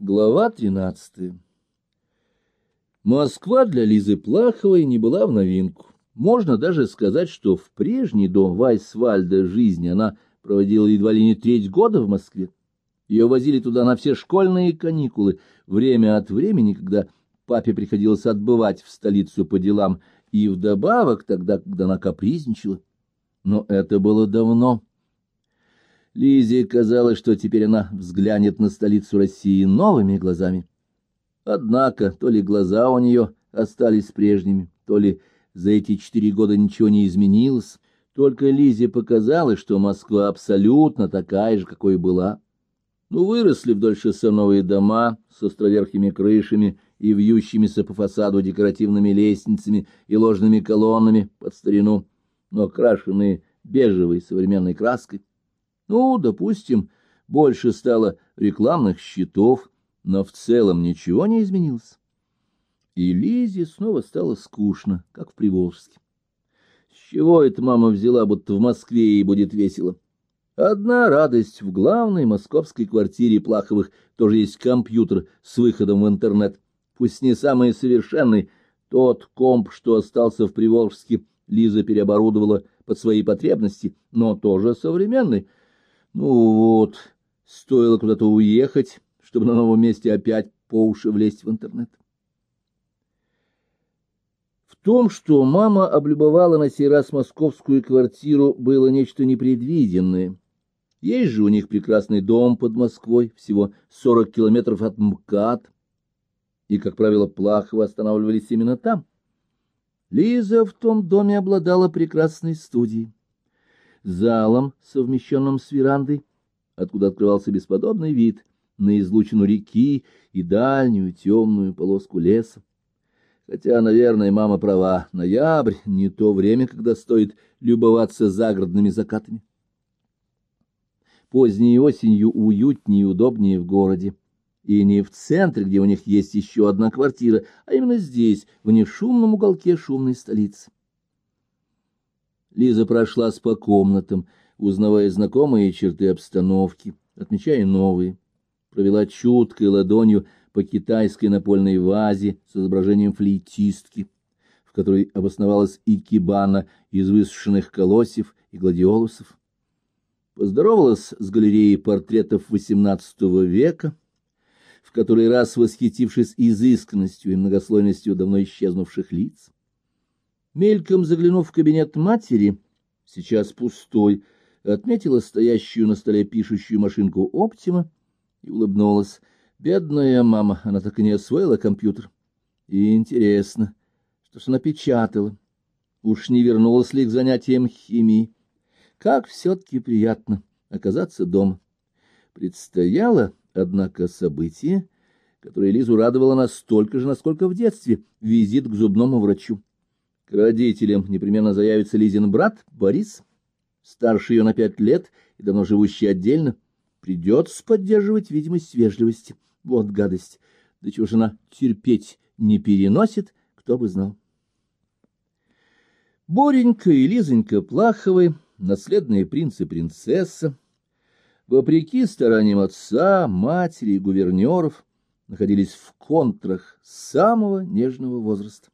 Глава 13 Москва для Лизы Плаховой не была в новинку. Можно даже сказать, что в прежний дом Вайсвальда жизни она проводила едва ли не треть года в Москве. Ее возили туда на все школьные каникулы, время от времени, когда папе приходилось отбывать в столицу по делам, и вдобавок тогда, когда она капризничала. Но это было давно. Лизе казалось, что теперь она взглянет на столицу России новыми глазами. Однако то ли глаза у нее остались прежними, то ли за эти четыре года ничего не изменилось, только Лизе показалось, что Москва абсолютно такая же, какой была. Ну, выросли вдоль шоссе новые дома с островерхими крышами и вьющимися по фасаду декоративными лестницами и ложными колоннами под старину, но крашенные бежевой современной краской. Ну, допустим, больше стало рекламных щитов, но в целом ничего не изменилось. И Лизе снова стало скучно, как в Приволжске. С чего эта мама взяла, будто в Москве ей будет весело? Одна радость в главной московской квартире Плаховых тоже есть компьютер с выходом в интернет. Пусть не самый совершенный, тот комп, что остался в Приволжске, Лиза переоборудовала под свои потребности, но тоже современный — ну вот, стоило куда-то уехать, чтобы на новом месте опять по уши влезть в интернет. В том, что мама облюбовала на сей раз московскую квартиру, было нечто непредвиденное. Есть же у них прекрасный дом под Москвой, всего сорок километров от МКАД, и, как правило, Плахова останавливались именно там. Лиза в том доме обладала прекрасной студией залом, совмещенным с верандой, откуда открывался бесподобный вид на излучину реки и дальнюю темную полоску леса. Хотя, наверное, мама права, ноябрь — не то время, когда стоит любоваться загородными закатами. Поздней осенью уютнее и удобнее в городе. И не в центре, где у них есть еще одна квартира, а именно здесь, в нешумном уголке шумной столицы. Лиза прошлась по комнатам, узнавая знакомые черты обстановки, отмечая новые. Провела чуткой ладонью по китайской напольной вазе с изображением флейтистки, в которой обосновалась икебана из высушенных колосьев и гладиолусов. Поздоровалась с галереей портретов XVIII века, в который раз восхитившись изысканностью и многослойностью давно исчезнувших лиц. Мельком заглянув в кабинет матери, сейчас пустой, отметила стоящую на столе пишущую машинку «Оптима» и улыбнулась. Бедная мама, она так и не освоила компьютер. И интересно, что ж она печатала. Уж не вернулась ли к занятиям химии? Как все-таки приятно оказаться дома. Предстояло, однако, событие, которое Лизу радовало настолько же, насколько в детстве — визит к зубному врачу. К родителям непременно заявится Лизин брат Борис, старше ее на пять лет и давно живущий отдельно. Придется поддерживать видимость вежливости. Вот гадость. Да чего же она терпеть не переносит, кто бы знал. Боренька и Лизонька Плаховы, наследные принц и принцесса, вопреки стараниям отца, матери и гувернеров, находились в контрах самого нежного возраста.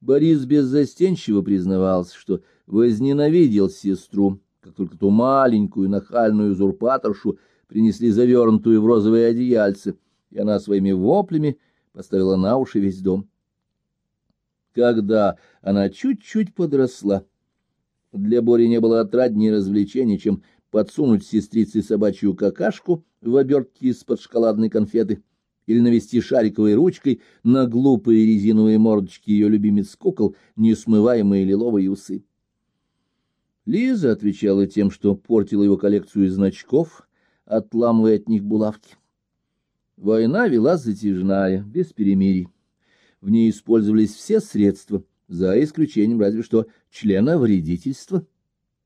Борис беззастенчиво признавался, что возненавидел сестру, как только ту маленькую нахальную узурпаторшу принесли завернутую в розовое одеяльце, и она своими воплями поставила на уши весь дом. Когда она чуть-чуть подросла, для Бори не было отраднее развлечений, чем подсунуть сестрице собачью какашку в обертке из-под шоколадной конфеты — или навести шариковой ручкой на глупые резиновые мордочки ее любимец кукол, несмываемые лиловые усы. Лиза отвечала тем, что портила его коллекцию значков, отламывая от них булавки. Война вела затяжная, без перемирий. В ней использовались все средства, за исключением разве что члена вредительства.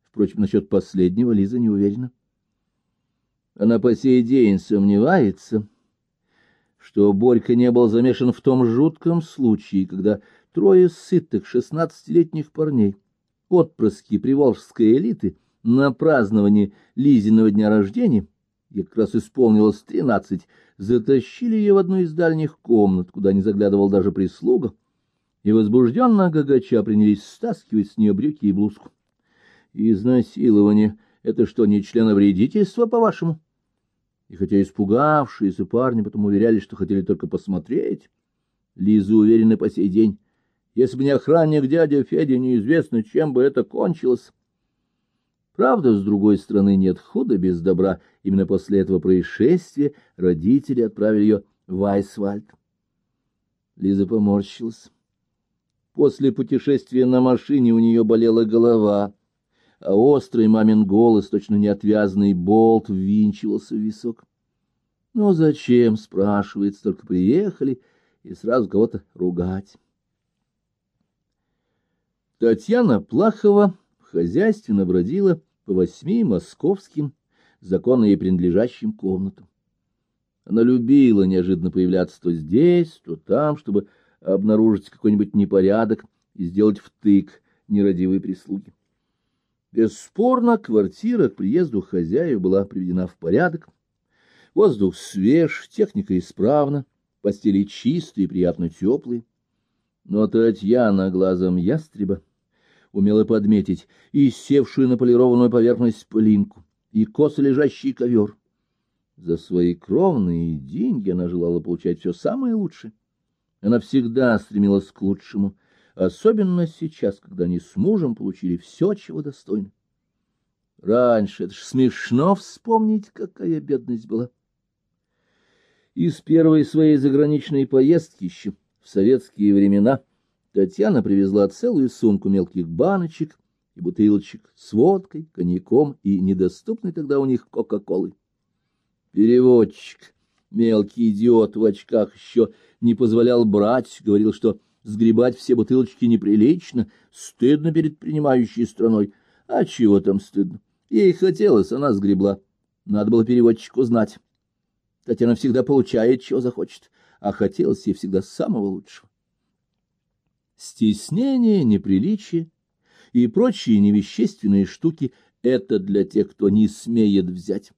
Впрочем, насчет последнего Лиза не уверена. Она по сей день сомневается, что Борька не был замешан в том жутком случае, когда трое сытых шестнадцатилетних парней, отпрыски приволжской элиты, на праздновании Лизиного дня рождения ей как раз исполнилось тринадцать, затащили ее в одну из дальних комнат, куда не заглядывал даже прислуга, и возбужденно гагача принялись стаскивать с нее брюки и блузку. Изнасилование — это что, не членовредительство, по-вашему? И хотя испугавшиеся парни потом уверяли, что хотели только посмотреть, Лиза уверена по сей день, если бы не охранник дядя Федя, неизвестно, чем бы это кончилось. Правда, с другой стороны, нет худа без добра. Именно после этого происшествия родители отправили ее в Айсвальд. Лиза поморщилась. После путешествия на машине у нее болела голова, а острый мамин голос, точно неотвязный болт, ввинчивался в висок. Ну зачем, спрашивается, только приехали и сразу кого-то ругать. Татьяна Плахова хозяйственно бродила по восьми московским, законно ей принадлежащим комнатам. Она любила неожиданно появляться то здесь, то там, чтобы обнаружить какой-нибудь непорядок и сделать втык нерадивой прислуги. Бесспорно, квартира к приезду хозяев была приведена в порядок. Воздух свеж, техника исправна, постели чистые и приятно теплые. Но Татьяна глазом ястреба умела подметить и севшую на полированную поверхность пылинку, и косо лежащий ковер. За свои кровные деньги она желала получать все самое лучшее. Она всегда стремилась к лучшему, особенно сейчас, когда они с мужем получили все, чего достойны. Раньше это ж смешно вспомнить, какая бедность была. Из первой своей заграничной поездки еще в советские времена — Татьяна привезла целую сумку мелких баночек и бутылочек с водкой, коньяком и недоступной тогда у них кока-колой. Переводчик, мелкий идиот в очках, еще не позволял брать, говорил, что сгребать все бутылочки неприлично, стыдно перед принимающей страной. А чего там стыдно? Ей хотелось, она сгребла. Надо было переводчику знать. Татьяна всегда получает, чего захочет, а хотелось ей всегда самого лучшего стеснение, неприличие и прочие невещественные штуки — это для тех, кто не смеет взять.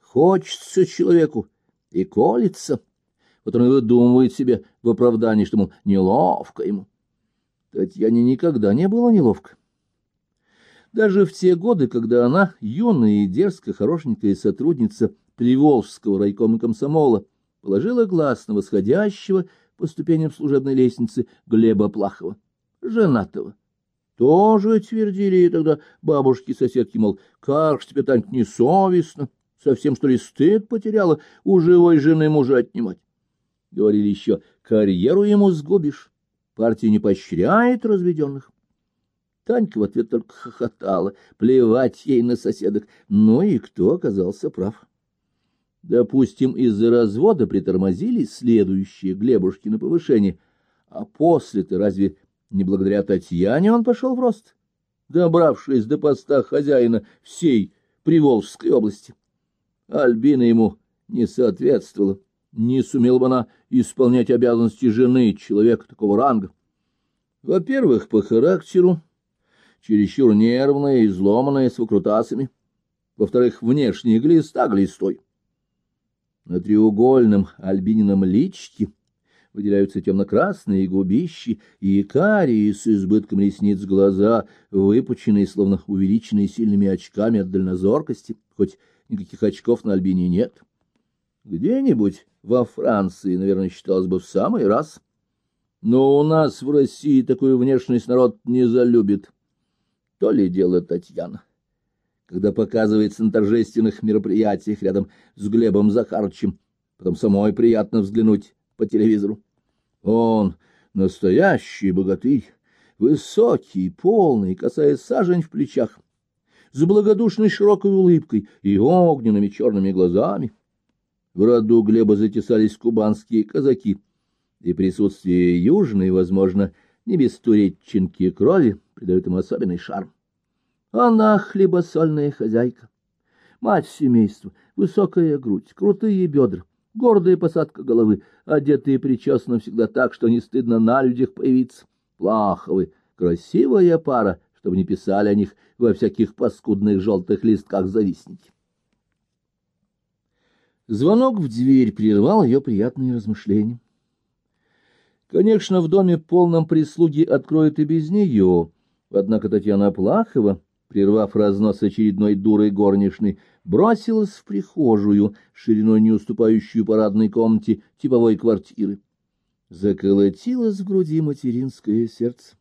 Хочется человеку и колется, вот он и выдумывает себе в оправдании, что, мол, неловко ему. Татьяне никогда не было неловко. Даже в те годы, когда она, юная и дерзко хорошенькая сотрудница Приволжского райкома комсомола, положила глаз на восходящего по ступеням служебной лестницы Глеба Плахова, женатого. Тоже твердили тогда бабушки-соседки, мол, как ж тебе, Танька, несовестно, совсем, что ли, стыд потеряла у живой жены мужа отнимать. Говорили еще, карьеру ему сгубишь, партия не поощряет разведенных. Танька в ответ только хохотала, плевать ей на соседок. Ну и кто оказался прав? Допустим, из-за развода притормозили следующие Глебушки на повышение, а после-то разве не благодаря Татьяне он пошел в рост, добравшись до поста хозяина всей Приволжской области? Альбина ему не соответствовала, не сумела бы она исполнять обязанности жены человека такого ранга. Во-первых, по характеру, чересчур нервная, изломанная, с выкрутасами. Во-вторых, внешне глиста глистой. На треугольном альбинином личке выделяются темно-красные губищи и карие с избытком ресниц глаза, выпученные, словно увеличенные сильными очками от дальнозоркости, хоть никаких очков на альбине нет. Где-нибудь во Франции, наверное, считалось бы в самый раз. Но у нас в России такую внешность народ не залюбит. То ли дело Татьяна когда показывается на торжественных мероприятиях рядом с Глебом Захарычем, потом самой приятно взглянуть по телевизору. Он настоящий богатырь, высокий, полный, касаясь сажень в плечах, с благодушной широкой улыбкой и огненными черными глазами. В роду Глеба затесались кубанские казаки, и присутствие южной, возможно, не без туреччинки крови, придает ему особенный шарм. Она хлебосольная хозяйка, мать семейства, высокая грудь, крутые бедра, гордая посадка головы, одетые и причесаны всегда так, что не стыдно на людях появиться. Плаховы, красивая пара, чтобы не писали о них во всяких паскудных желтых листках завистники. Звонок в дверь прервал ее приятные размышления. Конечно, в доме полном прислуги откроют и без нее, однако Татьяна Плахова, прервав разнос очередной дурой горничной, бросилась в прихожую, шириной не уступающую парадной комнате типовой квартиры. Заколотилось в груди материнское сердце.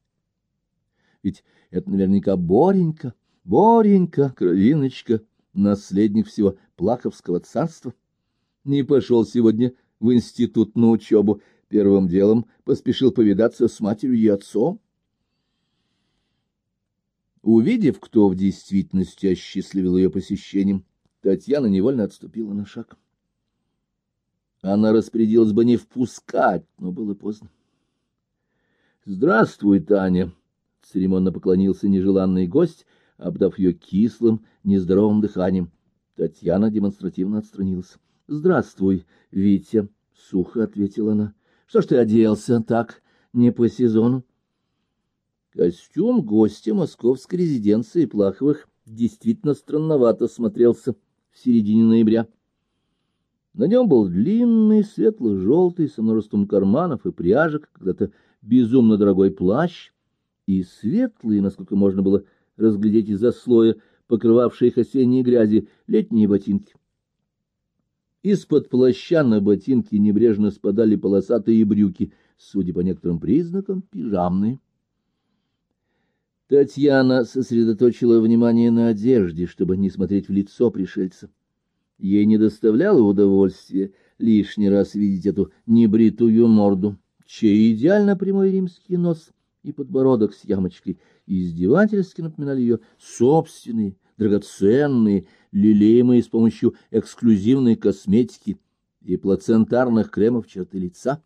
Ведь это наверняка Боренька, Боренька, кровиночка, наследник всего Плаховского царства. Не пошел сегодня в институт на учебу, первым делом поспешил повидаться с матерью и отцом. Увидев, кто в действительности осчастливил ее посещением, Татьяна невольно отступила на шаг. Она распорядилась бы не впускать, но было поздно. — Здравствуй, Таня! — церемонно поклонился нежеланный гость, обдав ее кислым, нездоровым дыханием. Татьяна демонстративно отстранилась. — Здравствуй, Витя! — сухо ответила она. — Что ж ты оделся так, не по сезону? Костюм гостя московской резиденции Плаховых действительно странновато смотрелся в середине ноября. На нем был длинный, светло-желтый, со множеством карманов и пряжек, когда-то безумно дорогой плащ, и светлые, насколько можно было разглядеть из-за слоя, покрывавшие их осенние грязи, летние ботинки. Из-под плаща на ботинки небрежно спадали полосатые брюки, судя по некоторым признакам, пижамные. Татьяна сосредоточила внимание на одежде, чтобы не смотреть в лицо пришельца. Ей не доставляло удовольствия лишний раз видеть эту небритую морду, чей идеально прямой римский нос и подбородок с ямочкой издевательски напоминали ее собственные, драгоценные, лелеемые с помощью эксклюзивной косметики и плацентарных кремов черты лица.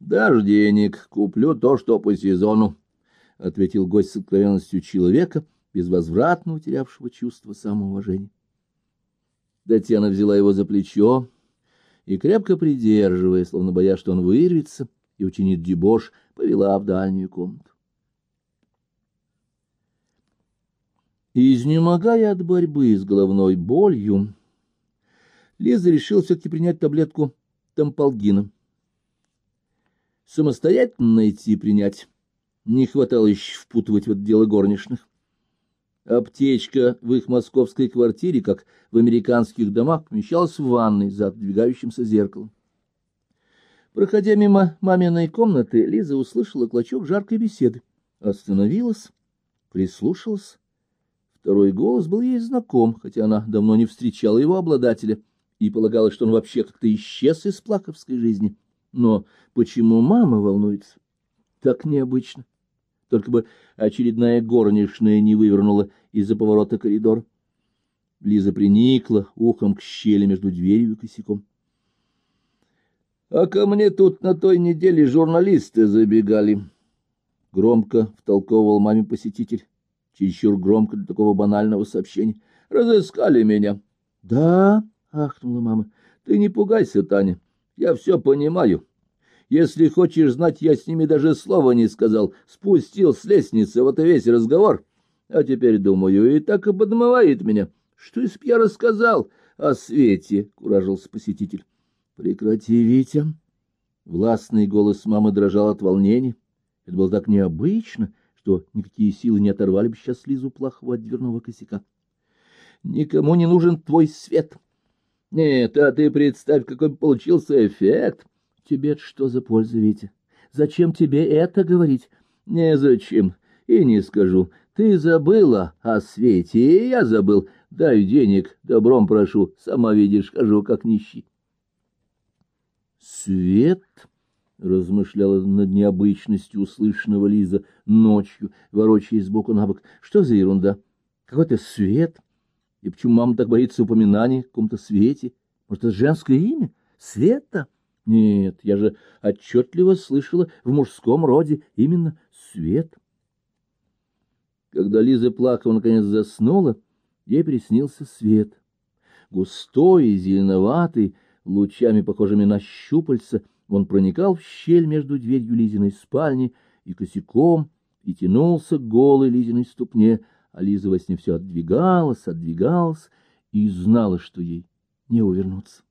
«Дашь денег, куплю то, что по сезону», — ответил гость с откровенностью человека, безвозвратно утерявшего чувство самоуважения. Татьяна взяла его за плечо и, крепко придерживая, словно боясь, что он вырвется и учинит дебош, повела в дальнюю комнату. Изнемогая от борьбы с головной болью, Лиза решила все-таки принять таблетку тамполгина. Самостоятельно найти и принять не хватало еще впутывать в это дело горничных. Аптечка в их московской квартире, как в американских домах, помещалась в ванной за отдвигающимся зеркалом. Проходя мимо маминой комнаты, Лиза услышала клочок жаркой беседы. Остановилась, прислушалась. Второй голос был ей знаком, хотя она давно не встречала его обладателя и полагала, что он вообще как-то исчез из плаковской жизни. Но почему мама волнуется? Так необычно только бы очередная горничная не вывернула из-за поворота коридора. Лиза приникла ухом к щели между дверью и косяком. — А ко мне тут на той неделе журналисты забегали. Громко втолковывал маме посетитель, чересчур громко для такого банального сообщения. — Разыскали меня. — Да, — ахнула мама, — ты не пугайся, Таня, я все понимаю. — если хочешь знать, я с ними даже слова не сказал. Спустил с лестницы, вот и весь разговор. А теперь, думаю, и так и подмывает меня. Что если б я рассказал о свете? — куражился посетитель. — Прекрати, Витя. Властный голос мамы дрожал от волнения. Это было так необычно, что никакие силы не оторвали бы сейчас Лизу плохого от дверного косяка. — Никому не нужен твой свет. Нет, а ты представь, какой получился эффект. Тебе что за польза, Витя? Зачем тебе это говорить? Незачем, и не скажу. Ты забыла о свете, и я забыл. Дай денег, добром прошу, сама видишь, хожу как нищий. Свет, размышляла над необычностью услышанного Лиза ночью, ворочаясь сбоку на бок. Что за ерунда? Какой-то свет? И почему мама так боится упоминаний о каком-то свете? Может, это женское имя? Света? Нет, я же отчетливо слышала в мужском роде именно свет. Когда Лиза плакала, наконец заснула, ей приснился свет. Густой и зеленоватый, лучами, похожими на щупальца, он проникал в щель между дверью Лизиной спальни и косяком и тянулся к голой Лизиной ступне, а Лиза во сне все отдвигалась, отдвигалась и знала, что ей не увернуться.